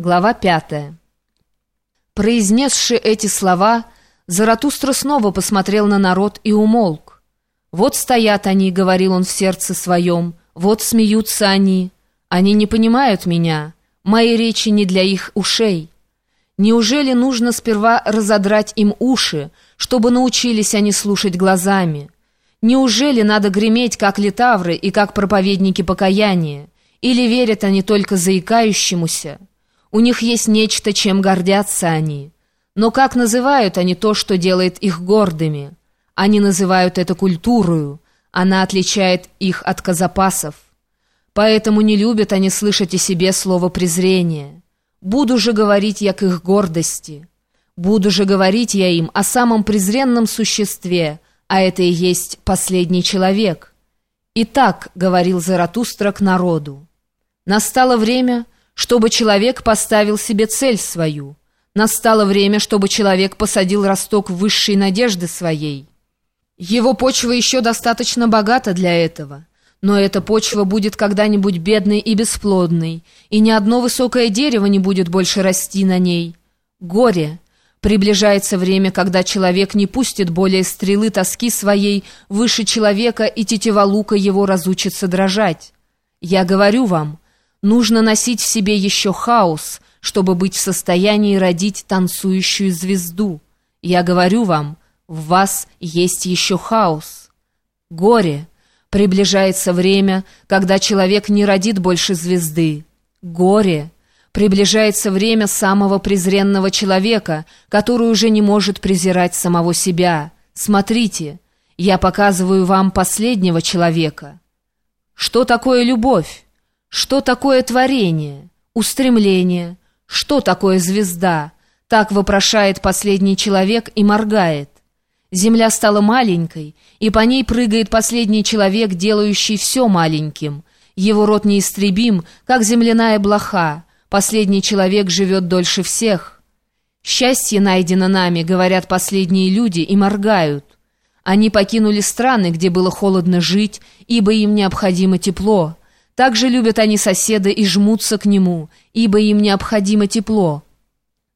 Глава пятая. Произнесши эти слова, Заратустра снова посмотрел на народ и умолк. «Вот стоят они», — говорил он в сердце своем, — «вот смеются они. Они не понимают меня, мои речи не для их ушей. Неужели нужно сперва разодрать им уши, чтобы научились они слушать глазами? Неужели надо греметь, как литавры и как проповедники покаяния? Или верят они только заикающемуся?» У них есть нечто, чем гордятся они. Но как называют они то, что делает их гордыми? Они называют это культурою. Она отличает их от казапасов. Поэтому не любят они слышать о себе слово презрения. Буду же говорить я к их гордости. Буду же говорить я им о самом презренном существе, а это и есть последний человек. И так говорил Заратустра к народу. Настало время чтобы человек поставил себе цель свою. Настало время, чтобы человек посадил росток высшей надежды своей. Его почва еще достаточно богата для этого. Но эта почва будет когда-нибудь бедной и бесплодной, и ни одно высокое дерево не будет больше расти на ней. Горе! Приближается время, когда человек не пустит более стрелы тоски своей выше человека, и тетива лука его разучится дрожать. Я говорю вам — Нужно носить в себе еще хаос, чтобы быть в состоянии родить танцующую звезду. Я говорю вам, в вас есть еще хаос. Горе. Приближается время, когда человек не родит больше звезды. Горе. Приближается время самого презренного человека, который уже не может презирать самого себя. Смотрите, я показываю вам последнего человека. Что такое любовь? Что такое творение, устремление, что такое звезда? Так вопрошает последний человек и моргает. Земля стала маленькой, и по ней прыгает последний человек, делающий все маленьким. Его рот неистребим, как земляная блоха. Последний человек живет дольше всех. «Счастье найдено нами», — говорят последние люди и моргают. Они покинули страны, где было холодно жить, ибо им необходимо тепло. Также любят они соседа и жмутся к нему, ибо им необходимо тепло.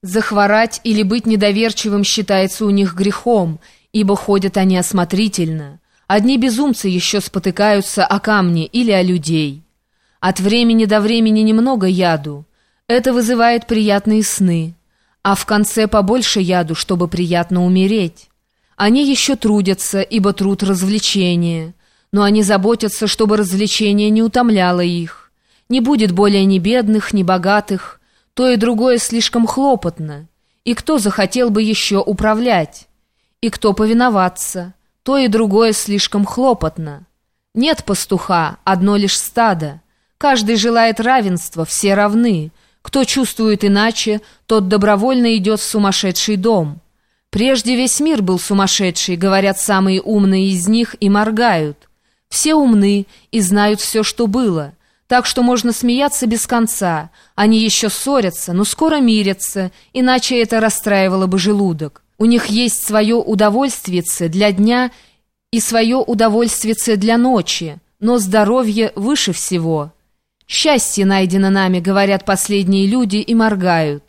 Захворать или быть недоверчивым считается у них грехом, ибо ходят они осмотрительно. Одни безумцы еще спотыкаются о камни или о людей. От времени до времени немного яду. Это вызывает приятные сны. А в конце побольше яду, чтобы приятно умереть. Они еще трудятся, ибо труд развлечение но они заботятся, чтобы развлечение не утомляло их. Не будет более ни бедных, ни богатых, то и другое слишком хлопотно. И кто захотел бы еще управлять? И кто повиноваться? То и другое слишком хлопотно. Нет пастуха, одно лишь стадо. Каждый желает равенства, все равны. Кто чувствует иначе, тот добровольно идет в сумасшедший дом. Прежде весь мир был сумасшедший, говорят самые умные из них и моргают. Все умны и знают все, что было, так что можно смеяться без конца. Они еще ссорятся, но скоро мирятся, иначе это расстраивало бы желудок. У них есть свое удовольствие для дня и свое удовольствие для ночи, но здоровье выше всего. «Счастье найдено нами», — говорят последние люди и моргают.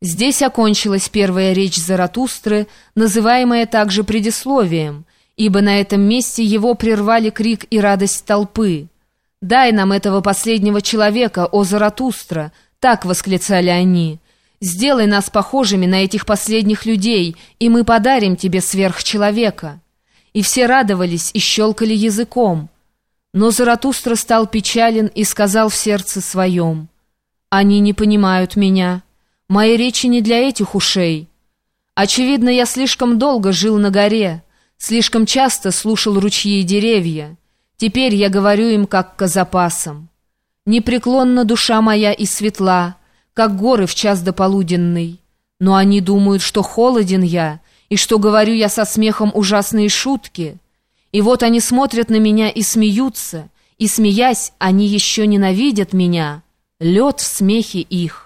Здесь окончилась первая речь Заратустры, называемая также предисловием — ибо на этом месте его прервали крик и радость толпы. «Дай нам этого последнего человека, о Заратустра!» — так восклицали они. «Сделай нас похожими на этих последних людей, и мы подарим тебе сверхчеловека». И все радовались и щелкали языком. Но Заратустра стал печален и сказал в сердце своем, «Они не понимают меня. Мои речи не для этих ушей. Очевидно, я слишком долго жил на горе». Слишком часто слушал ручьи и деревья. Теперь я говорю им, как к запасам. Непреклонна душа моя и светла, как горы в час дополуденный. Но они думают, что холоден я, и что говорю я со смехом ужасные шутки. И вот они смотрят на меня и смеются, и, смеясь, они еще ненавидят меня. Лед в смехе их.